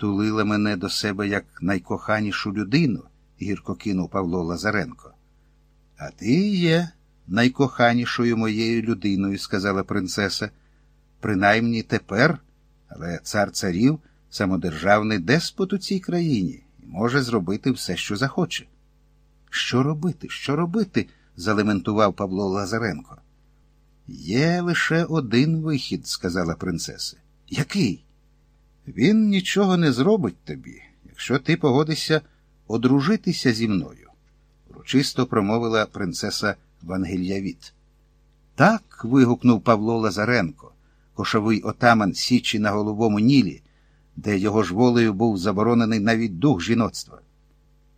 тулила мене до себе як найкоханішу людину, гірко кинув Павло Лазаренко. А ти є найкоханішою моєю людиною, сказала принцеса. Принаймні тепер, але цар царів самодержавний деспот у цій країні і може зробити все, що захоче. Що робити? Що робити? залементував Павло Лазаренко. Є лише один вихід, сказала принцеса. Який? Він нічого не зробить тобі, якщо ти погодишся одружитися зі мною, урочисто промовила принцеса Вангельявіт. Так. вигукнув Павло Лазаренко, кошовий отаман Січі на Головому Нілі, де його ж волею був заборонений навіть дух жіноцтва.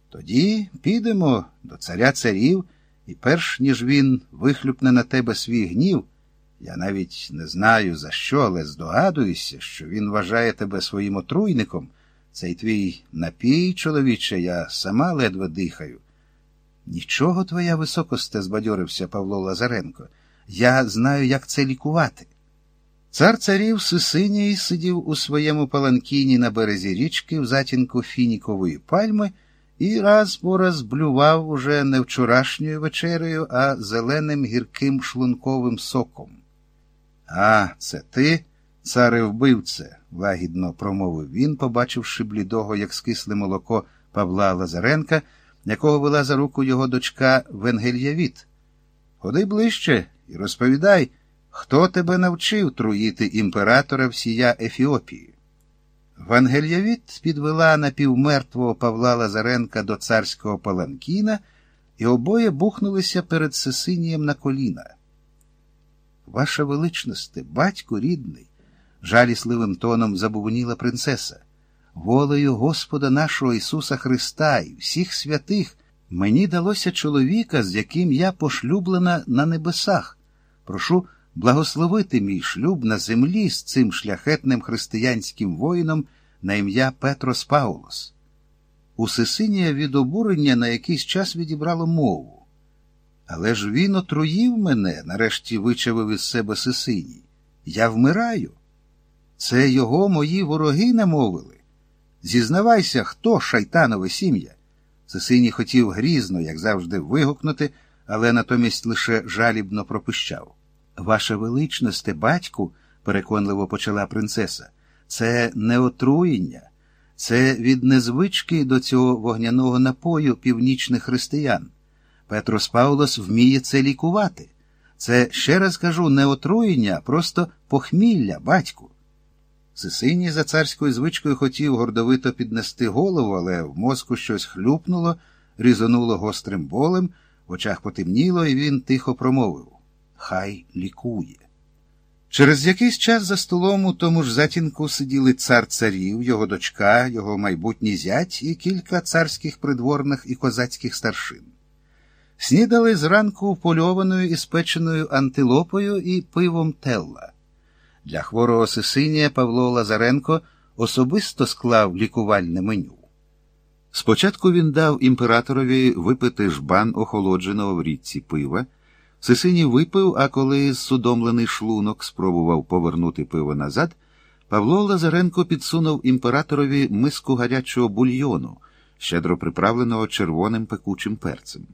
Тоді підемо до царя царів, і перш ніж він вихлюпне на тебе свій гнів, я навіть не знаю за що, але здогадуюся, що він вважає тебе своїм отруйником. Цей твій напій, чоловіче, я сама ледве дихаю. Нічого, твоя високосте, збадьорився Павло Лазаренко. Я знаю, як це лікувати. Цар царів Сисиній сидів у своєму паланкіні на березі річки в затінку фінікової пальми і раз по раз блював уже не вчорашньою вечерею, а зеленим гірким шлунковим соком. А, це ти, царе вбивце, лагідно промовив він, побачивши блідого, як скисле молоко Павла Лазаренка, якого вела за руку його дочка Венгельявіт. Ходи ближче і розповідай, хто тебе навчив труїти імператора всія Ефіопії. Вангельявіт підвела напівмертвого Павла Лазаренка до царського паланкіна, і обоє бухнулися перед Сесинієм на коліна. Ваша величносте, батько рідний, жалісливим тоном забубоніла принцеса. Волею Господа нашого Ісуса Христа і всіх святих мені далося чоловіка, з яким я пошлюблена на небесах. Прошу благословити мій шлюб на землі з цим шляхетним християнським воїном на ім'я Петрос Паулос. У Сесинія від обурення на якийсь час відібрало мову. Але ж він отруїв мене, нарешті вичавив із себе Сесиній. Я вмираю. Це його мої вороги намовили. Зізнавайся, хто шайтанове сім'я. Сесиній хотів грізно, як завжди, вигукнути, але натомість лише жалібно пропищав. Ваша величносте, батьку, переконливо почала принцеса, це не отруєння, це від незвички до цього вогняного напою північних християн. Петрос Паулос вміє це лікувати. Це, ще раз кажу, не отруєння, а просто похмілля, батьку. Сисиній за царською звичкою хотів гордовито піднести голову, але в мозку щось хлюпнуло, різонуло гострим болем, в очах потемніло, і він тихо промовив Хай лікує. Через якийсь час за столом у тому ж затінку сиділи цар царів, його дочка, його майбутній зять і кілька царських придворних і козацьких старшин. Снідали зранку польованою і спеченою антилопою і пивом телла. Для хворого Сесинія Павло Лазаренко особисто склав лікувальне меню. Спочатку він дав імператорові випити жбан охолодженого в річці пива. Сесиній випив, а коли судомлений шлунок спробував повернути пиво назад, Павло Лазаренко підсунув імператорові миску гарячого бульйону, щедро приправленого червоним пекучим перцем.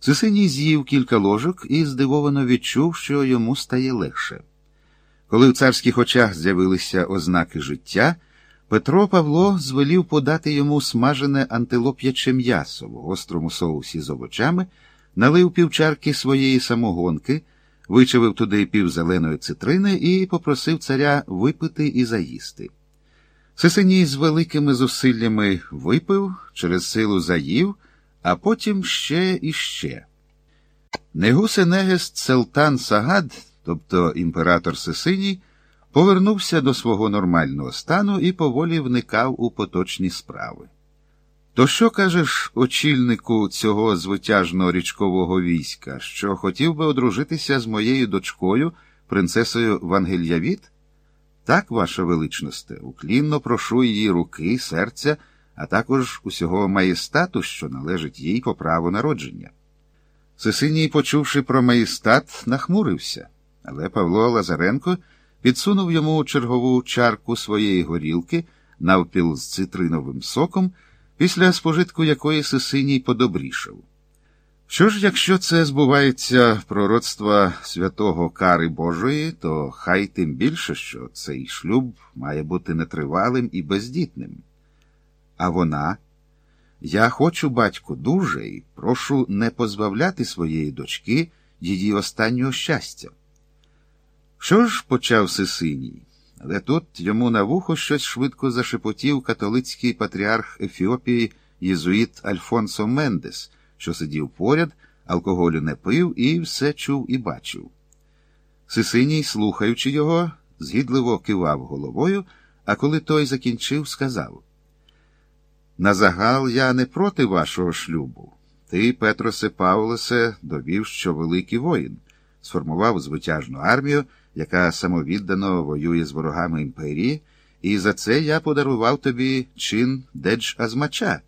Сесиній з'їв кілька ложок і здивовано відчув, що йому стає легше. Коли в царських очах з'явилися ознаки життя, Петро Павло звелів подати йому смажене антилоп'яче м'ясо в гострому соусі з овочами, налив півчарки своєї самогонки, вичавив туди пів зеленої цитрини і попросив царя випити і заїсти. Сесеній з великими зусиллями випив, через силу заїв а потім ще і ще. Негусенегест Селтан Сагад, тобто імператор Сесиній, повернувся до свого нормального стану і поволі вникав у поточні справи. То що кажеш очільнику цього звитяжного річкового війська, що хотів би одружитися з моєю дочкою, принцесою Вангельявіт? Так, ваша величносте, уклінно прошу її руки, серця а також усього маєстату, що належить їй по праву народження. Сесиній, почувши про маєстат, нахмурився, але Павло Лазаренко підсунув йому чергову чарку своєї горілки, навпіл з цитриновим соком, після спожитку якої Сисиній подобрішав. Що ж, якщо це збувається пророцтва святого Кари Божої, то хай тим більше, що цей шлюб має бути нетривалим і бездітним. А вона, я хочу, батьку, дуже і прошу не позбавляти своєї дочки її останнього щастя. Що ж почав Сисиній? Але тут йому на вухо щось швидко зашепотів католицький патріарх Ефіопії єзуїт Альфонсо Мендес, що сидів поряд, алкоголю не пив і все чув і бачив. Сисиній, слухаючи його, згідливо кивав головою, а коли той закінчив, сказав На загал я не проти вашого шлюбу. Ти, Петросе Павлосе, довів, що великий воїн, сформував звитяжну армію, яка самовіддано воює з ворогами імперії, і за це я подарував тобі чин Dedж Азмача.